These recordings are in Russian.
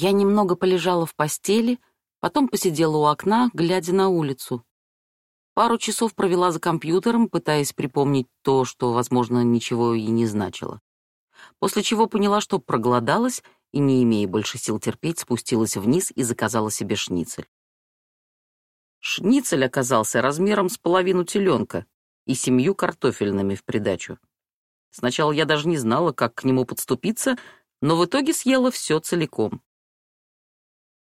Я немного полежала в постели, потом посидела у окна, глядя на улицу. Пару часов провела за компьютером, пытаясь припомнить то, что, возможно, ничего и не значило. После чего поняла, что проголодалась и, не имея больше сил терпеть, спустилась вниз и заказала себе шницель. Шницель оказался размером с половину теленка и семью картофельными в придачу. Сначала я даже не знала, как к нему подступиться, но в итоге съела все целиком.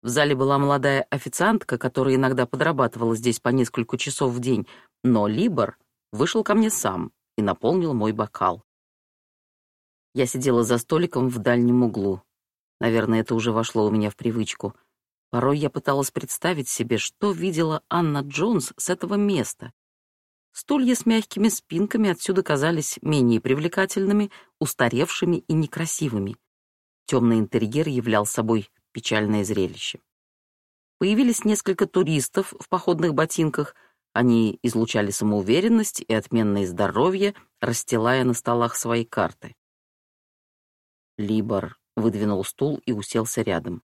В зале была молодая официантка, которая иногда подрабатывала здесь по несколько часов в день, но Либор вышел ко мне сам и наполнил мой бокал. Я сидела за столиком в дальнем углу. Наверное, это уже вошло у меня в привычку. Порой я пыталась представить себе, что видела Анна Джонс с этого места. Стулья с мягкими спинками отсюда казались менее привлекательными, устаревшими и некрасивыми. Темный интерьер являл собой печальное зрелище. Появились несколько туристов в походных ботинках. Они излучали самоуверенность и отменное здоровье, расстилая на столах свои карты. Либор выдвинул стул и уселся рядом.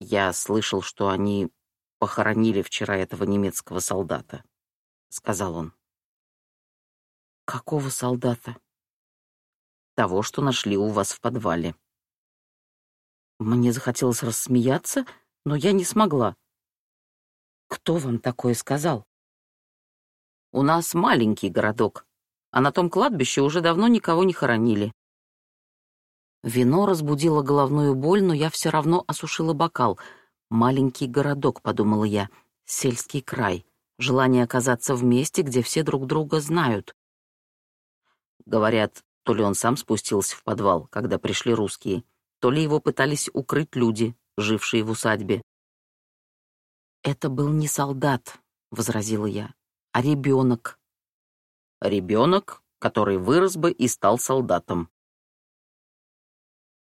«Я слышал, что они похоронили вчера этого немецкого солдата», — сказал он. «Какого солдата?» «Того, что нашли у вас в подвале», мне захотелось рассмеяться, но я не смогла. «Кто вам такое сказал?» «У нас маленький городок, а на том кладбище уже давно никого не хоронили». Вино разбудило головную боль, но я все равно осушила бокал. «Маленький городок», — подумала я, — «сельский край». Желание оказаться в месте, где все друг друга знают. Говорят, то ли он сам спустился в подвал, когда пришли русские, то ли его пытались укрыть люди, жившие в усадьбе. «Это был не солдат», — возразила я, — «а ребенок». «Ребенок, который вырос бы и стал солдатом»,